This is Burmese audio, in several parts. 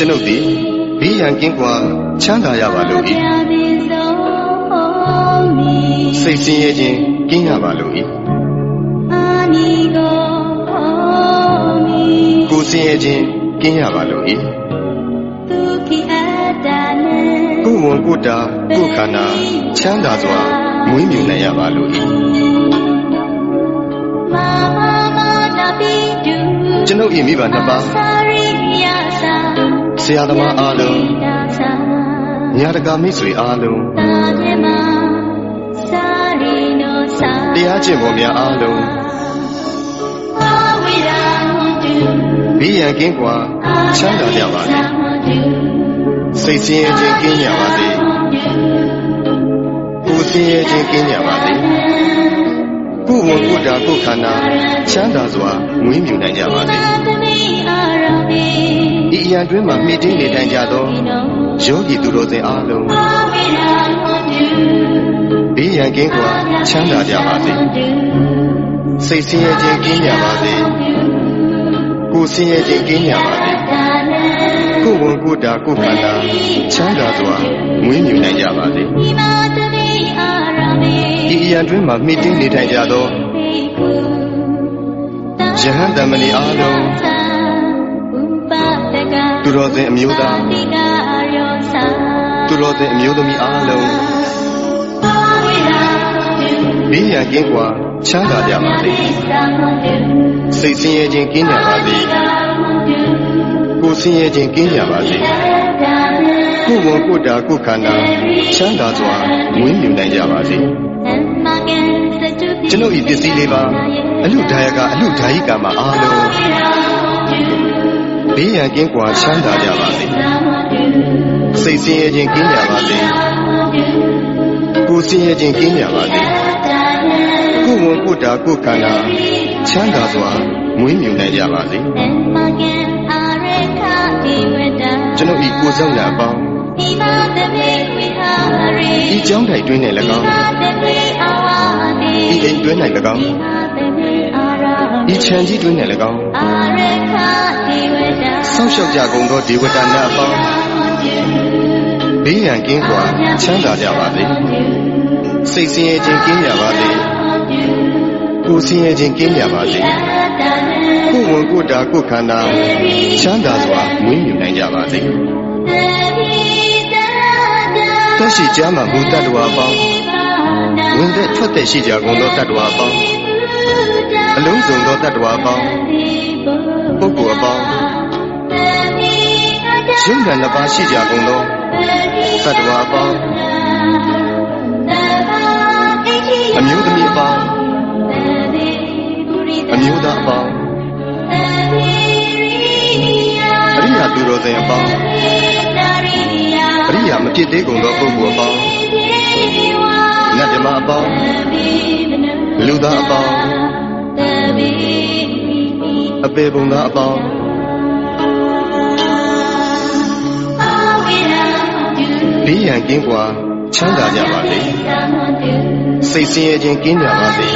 ကျွန်ုပ်သည်ဘေးရန်ကင်းကွာချမ်းသာရပါလို့ဤစိတ်ဆင်းရဲခြင်းကင်းရပါလို့ဤကိုယ်ဆင်းရဲခြင်းကင်းရပါလို့ဤကိုယ်ဝန်ကိုယ်တာကိုယ်ခန္ဓာချမ်းသာစွာမွေးမြူနိုင်ရပါလို့ဤကျွန်ုပ်၏မိဘနှစ်ပါးဆ ရာသမားအားလုံးညာတကာမိတ်ဆွေအားလုံးတရားကျင့်ပေါ်များအားလုံးဘေးရန်ကင်းကွာချမ်းသာကြပါစေစိတ်ဆင်းရဲခြင်းကင်းကြပါစေကိုယ်ဆင်းရဲခြင်းကင်းကြပါစေကိုယ်ဝန်ကိုယ်တာကိုယ်ခန္ဓာချမ်းသာစွာမွေးမြူနိုင်ကြပါစေ ဒီအရာတွင်မှမိတင်းနေထိုင်ကြသောယောဂီသူတော်စင်အားလုံးဘေးရန်ကင်းကွာချမ်းသာကြပါစေစိတ်ဆင်းရဲခြင်းကင်းကြပါစေကိုယ်ဆင်းရဲခြင်းကင်းကြပါစေကိုယ်ဝန်ကိုယ်တာကိုယ်ခန္ဓာချမ်းသာစွာမွေးမြူနိုင်ကြပါစေဒီအရာတွင်မှမိတင်းနေထိုင်ကြသောယဟန်တမဏီအားလုံး သူတော်စင်အမျိုးသားသူတော်စင်အမျိုးသမီးအားလုံးဘေးရန်ကင်းကွာချမ်းသာကြပါစေစိတ်ဆင်းရဲခြင်းကင်းကြပါစေကိုယ်ဆင်းရဲခြင်းကင်းကြပါစေကိုယ်ဝန်ကိုယ်တာကိုယ်ခန္ဓာချမ်းသာစွာမွေးမြူနိုင်ကြပါစေကျွန်ုပ်ဤပစ္စည်းလေးပါအလူဒါယကအလူဒါယိကာမအားလုံး ဘေးရန်ကင်းကွာချမ်းသာကြပါစေစိတ်ဆင်းရဲခြင်းကင်းကြပါစေကိုယ်ဆင်းရဲခြင်းကင်းကြပါစေကိုယ်ဝန်ကိုယ်တာကိုယ်ခန္ဓာချမ်းသာစွာမွေးမြူနိုင်ကြပါစေကျွန်ုပ်ဤကိုယ်ဆောင်ရာအပေါင်းဤကြောင်းတိုင်တွင်းနဲ့၎င်းဤအိမ်တွင်း၌၎င်း ဤခြံကြီးတွင်းနဲ့၎င်းဆောက်ရှောက်ကြကုန်သောဒေဝတာများအပေါင်းဘေးရန်ကင်းစွာချမ်းသာကြပါစေစိတ်ဆင်းရဲခြင်းကင်းကြပါစေကိုယ်ဆင်းရဲခြင်းကင်းကြပါစေကိုယ်ဝန်ကိုယ်တာကိုယ်ခန္ဓာချမ်းသာစွာမွေးမြူနိုင်ကြပါစေတက်ရှိကြမှာဘုတ္တတဝါပေါင်းဝင်သက်ထွက်သက်ရှိကြကုန်သောတတ္တဝါပေါင်း အလုံးစုံသောတတ္တဝါပေါင်းပုဂ္ဂိုလ်အပေါင်းရုံးကနှစ်ပါးရှိကြကုန်သောတတ္တဝါပေါင်းအမျိုးသမီးအပေါင်းအမျိုးသားအပေါင်းအရိယာသူတော်စင်အပေါင်းအရိယာမဖြစ်သေးကုန်သောပုဂ္ဂိုလ်အပေါင်းနတ်ဓမ္မအပေါင်းလူသားအပေါင်း အပေပုံသားအပေါင်းဘေးရန်ကင်းကွာချမ်းသာကြပါစေစိတ်ဆင်းရဲခြင်းကင်းကြပါစေ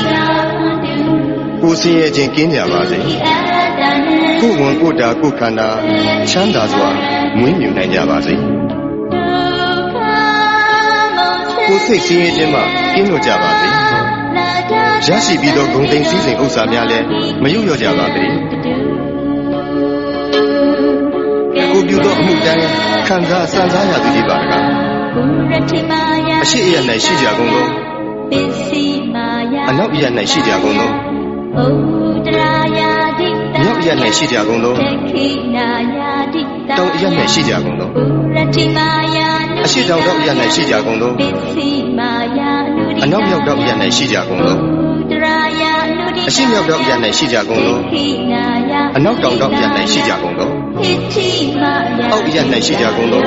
ကိုယ်ဆင်းရဲခြင်းကင်းကြပါစေကိုယ်ဝန်ကိုယ်တာကိုယ်ခန္ဓာချမ်းသာစွာမွေးမြူနိုင်ကြပါစေကိုယ်စိတ်ဆင်းရဲခြင်းမှကင်းလွတ်ကြပါစေ ရရှိပြီးသောဂုဏ်သိမ်းစည်းစိမ်ဥစ္စာများလည်းမယုတ်လျော့ကြပါစေကိုပြုသောအမှုတိုင်းခံစားစံစားရသည်ဒီပါတကားအရှိအယ၌ရှိကြကုန်သောအနောက်အယ၌ရှိကြကုန်သောမြောက်အယ၌ရှိကြကုန်သောတောင်အယ၌ရှိကြကုန်သော အရှိတောင်တောင်အယ၌ရှိကြကုန်သောအနောက်မြောက်တောင်အယ၌ရှိကြကုန်သောအရှိမြောက်တောင်အယ၌ရှိကြကုန်သောအနောက်တောင်တောင်အယ၌ရှိကြကုန်သောအောက်အယ၌ရှိကြကုန်သော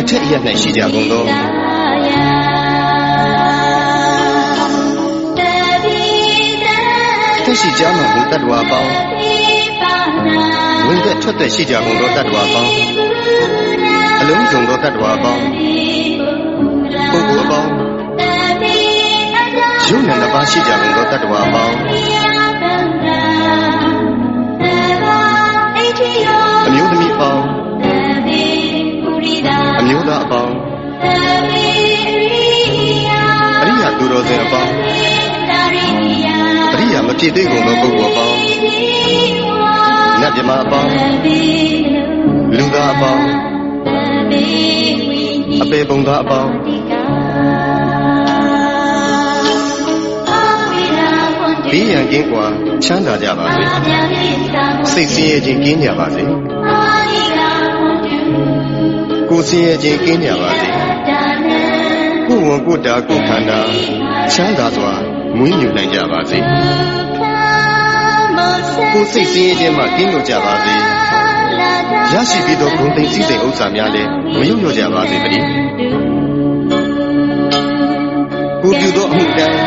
အထက်အယ၌ရှိကြကုန်သောသက်ရှိကြမှာဘုတ္တဝါပေါင်းဝင်သက်ထွက်သက်ရှိကြကုန်သောတတ္တဝါပေါင်း အလုံးစုံသောတတ္တဝါပေါင်းပုဂ္ဂိုလ်အပေါင်းရုပ်နဲ့နှစ်ပါးရှိကြကုန်သောတတ္တဝါပေါင်းအမျိုးသမီးပေါင်းမျိုးသားအပေါင်းအရိယာသူတော်စင်အပေါင်းအရိယာမဖြစ်သေးကုန်သောပုဂ္ဂိုလ်အပေါင်းနတ်မြမအပေါင်းလူသားအပေါင်း အပေပုံသားအပေါင်းဘေးရန်ကင်းကွာချမ်းသာကြပါစေစိတ်ဆင်းရဲခြင်းကင်းကြပါစေကိုယ်ဆင်းရဲခြင်းကင်းကြပါစေကိုယ်ဝန်ကိုယ်တာကိုယ်ခန္ဓာချမ်းသာစွာမွေးမြူနိုင်ကြပါစေကိုယ်စိတ်ဆင်းရဲခြင်းမှကင်းလို့ကြပါစေ ရရှိပြီးသောဂုဏ်သိမ်းစည်းစိမ်ဥစ္စာများလည်းမယုံညွတ်ကြပါစေတည်းကိုပြုသောအမှုတိုင်း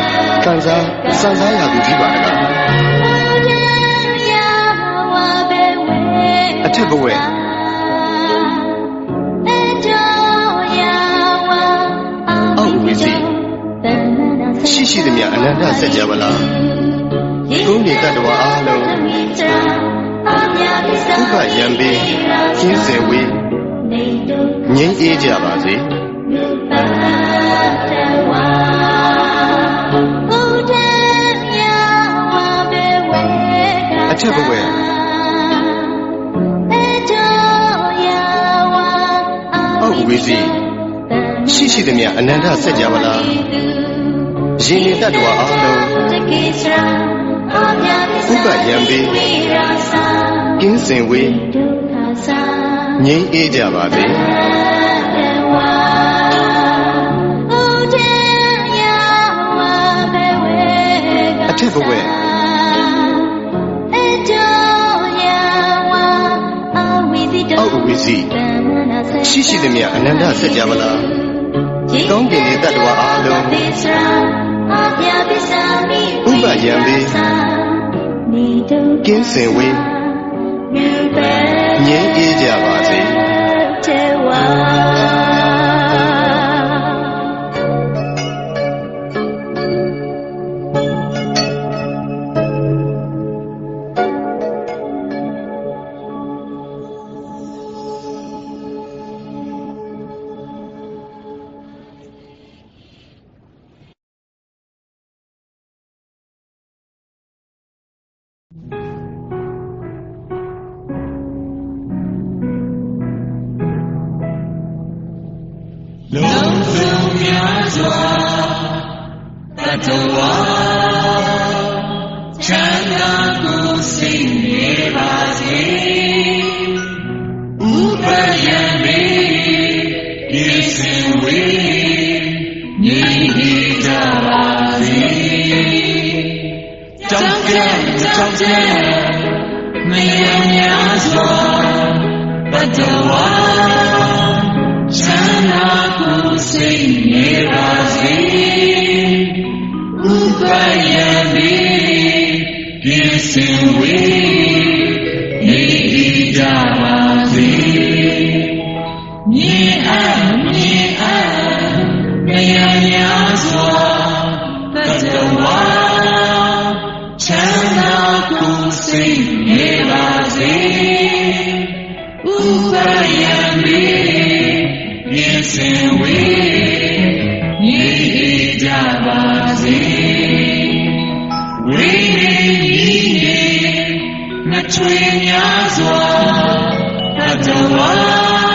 ခံစားစံစားရသူကြီးပါတကားအထက်ဘဝအောက်ဝိစီရှိရှိသမျှအနန္တစัจ java လာကုန်းနေတ attva အားလုံး ဥပယံပေကျင်းစေဝေးငြိမ်းအေးကြပါစေအထက်ဘဝအောက်ဝိစီရှိရှိသမျှအနန္တစัจ java လာရင်နေတ attva အားလုံးဥပယံပေ ကင်းစင်ဝေးငြိမ်းအေးကြပါစေအထက်ဘဝအောက်ဝိစီရှိရှိသမျှအနန္တစัจ java လာကောင်းကင်နေတ attva အားလုံးဥပယံပေကင်းစင်ဝေး ငြိမ်းအေးကြပါစေ များစွာတတဝါချမ်းသာကိုစိတ်နေပါစေဥပယံမေဤစင်ဝေညီကြပါစေကြောင့်ကြံကြောင့်ကြံမယံများစွာတတဝါချမ်းသာ ဒီစ နှစ်ထွေများစွာတတဝါ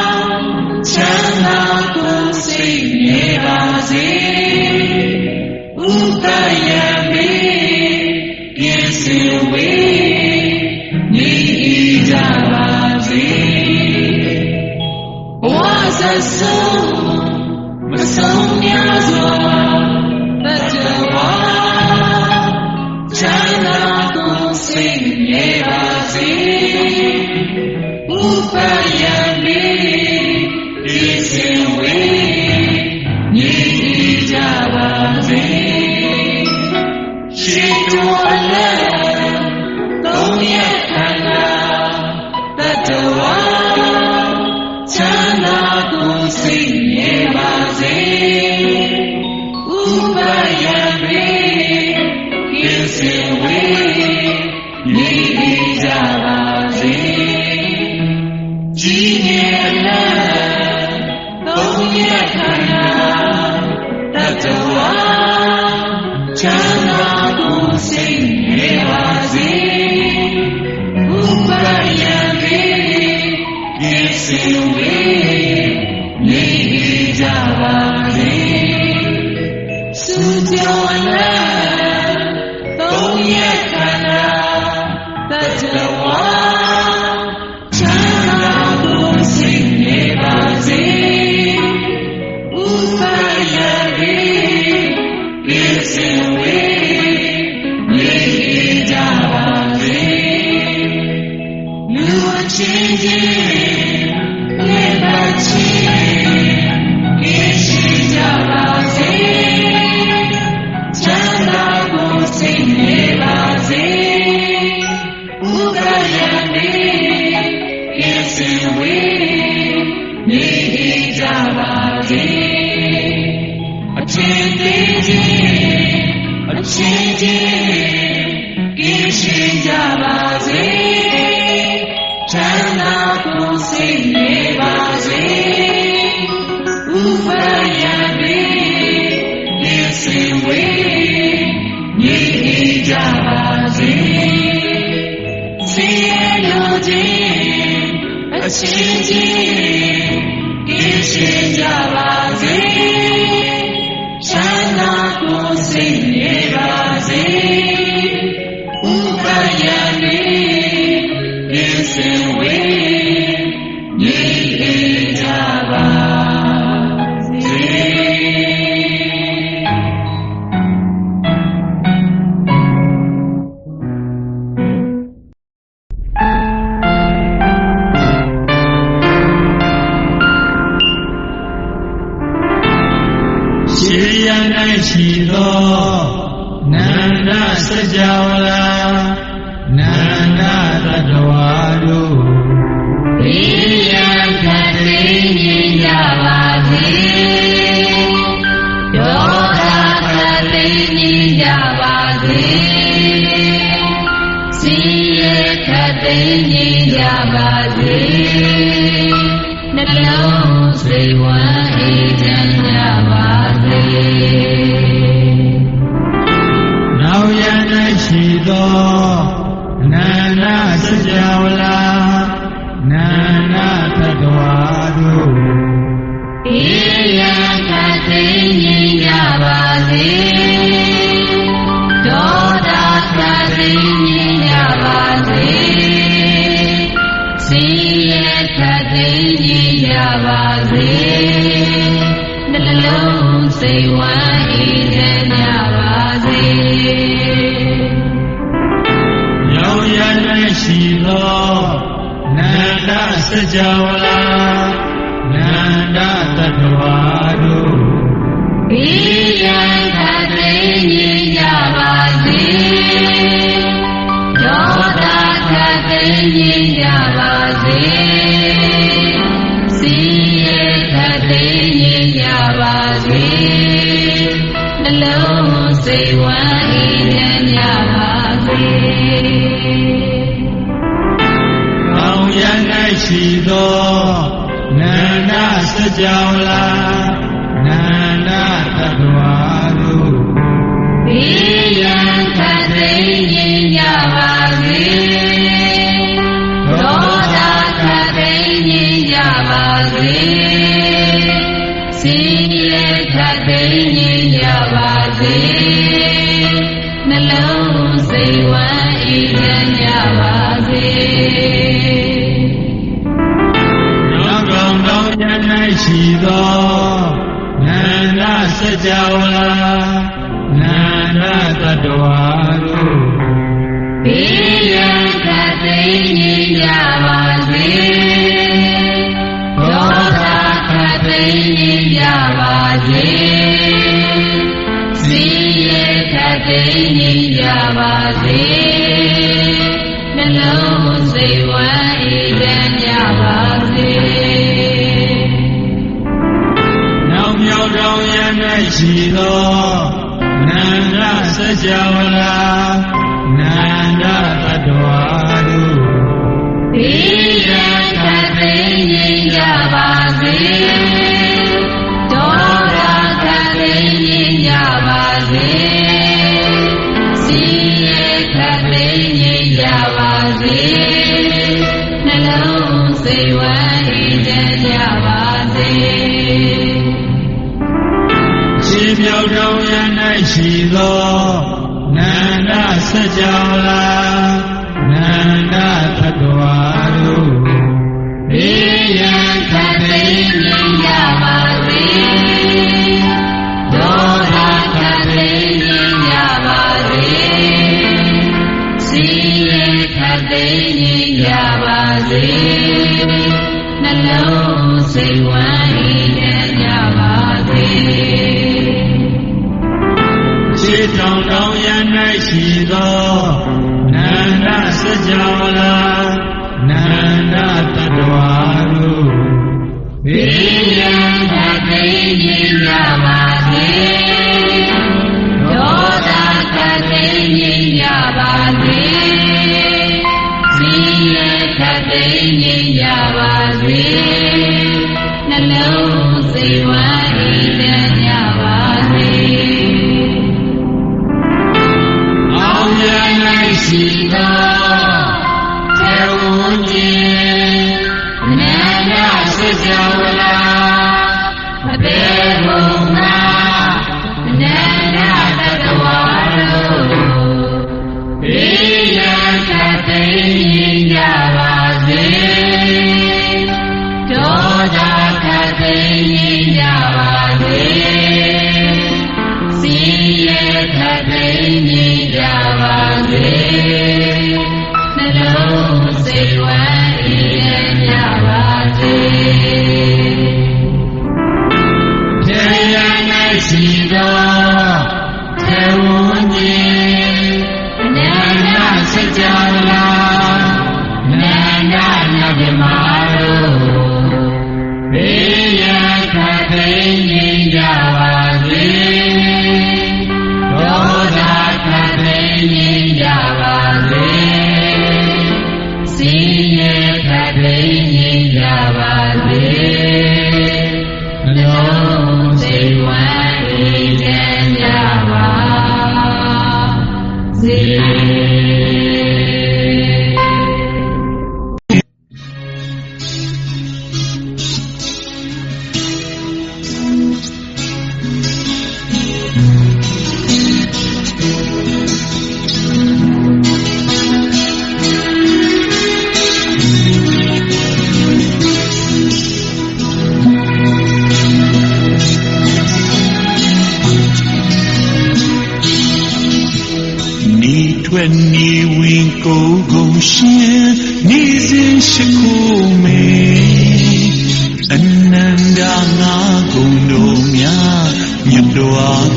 奇迹 သောနန္ဒစကြောလာနန္ဒသတ္တဝါတို့ဒီယံခတ်သိရင်ကြပါစေသောတာခတ်သိရင်ကြပါစေစီရခတ်သိရင်ကြပါစေနှလုံးစိတ်ဝမ်းအေးချမ်းကြပါစေ ရှိသောနန္ဒစကြဝဠာနန္ဒတတဝါတို့ဘေးရန်ကသိငြိမ်းကြပါစေဒေါသကသိငြိမ်းကြပါစေစီရကသိငြိမ်းကြပါစေနှလုံးစိတ်ဝမ်းအေးချမ်းကြပါစေ ရှိသောနန္ဒစัจ java လာ သောနန္ဒစကြဝဠာ ခတ်သိမ့်မြင်ကြပါစေနှလုံးစိတ်ဝမ်း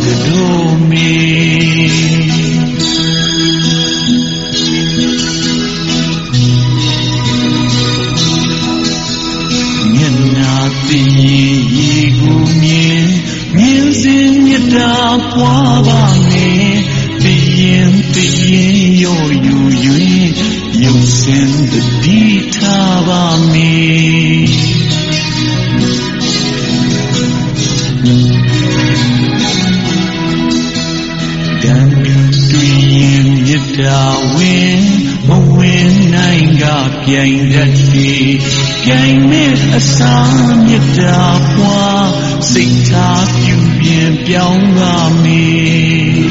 do me. Gençlik genmir အစာမြတ်တာပွားစိတ်ထားပြုပြင်ပြောင်းလာမည်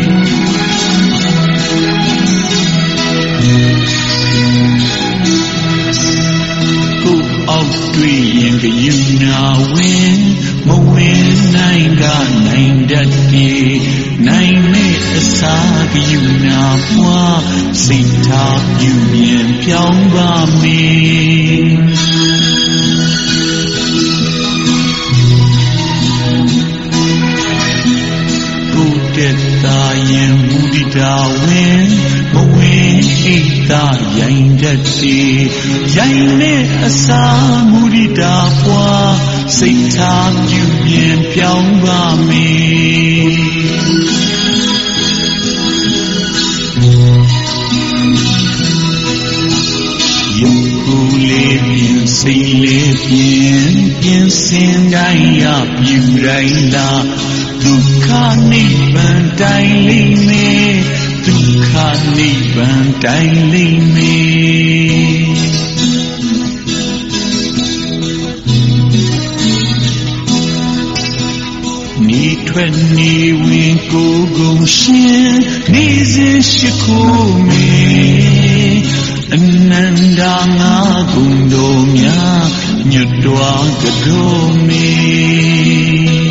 ကိုအောင်တွေ့ရင်ကယူနာဝင် မဝင်နိုင်ကနိုင်တတ်ပြီနိုင်မဲ့အစာကယူနာပွားစိတ်ထားယူမြန်ပြောင်းပါမေတဲ့သာယံမူဒိတာဝင်မဝင်ိတ်သာရိုင်တတ်စီရိုင်နဲ့အစာမူဒိတာပွား စိတ်ထားပြုမြင်ပြောင်းပါမည်ယခုလေးပြင်စိတ်လေးပြင်ပြင်စင်တိုင်းရပြုတိုင်းလားဒုက္ခနိဗ္ဗာန်တိုင်းလိမ့်မယ်ဒုက္ခနိဗ္ဗာန်တိုင်းလိမ့်မယ် ထွက်နေဝင်ကိုကုန်ရှင်နေစဉ်ရှိခိုးမေအနန္တငါကုန်တော်များညွတ်တော်ကတော်မေ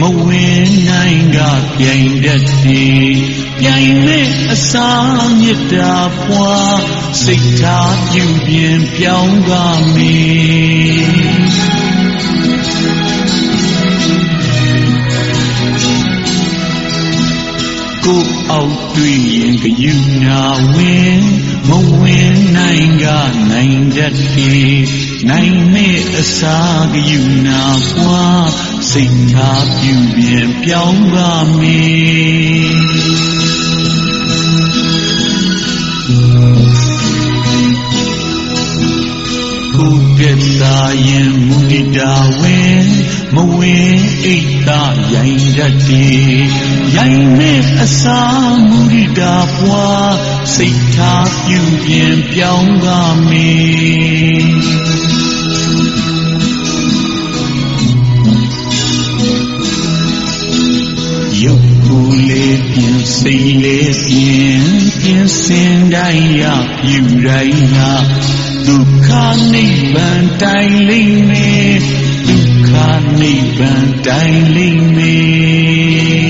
မဝင်နိုင်ကပြိုင်တတ်သည်ပြိုင်မဲ့အစာမြတ်တာဖွာစိတ်ထားပြုပြင်ပြောင်းကမည်ကိုအောက်တွေ့ရင်ကယူနာဝင်မဝင်နိုင်ကနိုင်တတ်တယ်နိုင်မဲ့အစာကယူနာပွား စိတ်ထားပြုပြင်ပြောင်းပါမည်ကိုပြတ်သာရင်မူတိတာဝင်မဝင်အိတ်သာရိုင်တတ်တယ်ရိုင်မဲ့အစာမူရိတာပွားစိတ်ထားပြုပြင်ပြောင်းကားမည် စိတ်လေးပြင်ပြင်စင်တိုင်းရပြုတိုင်းရဒုက္ခနိဗ္ဗာန်တိုင်လိမ့်မယ်နိဗ္ဗာန်တိုင်လိမ့်မည်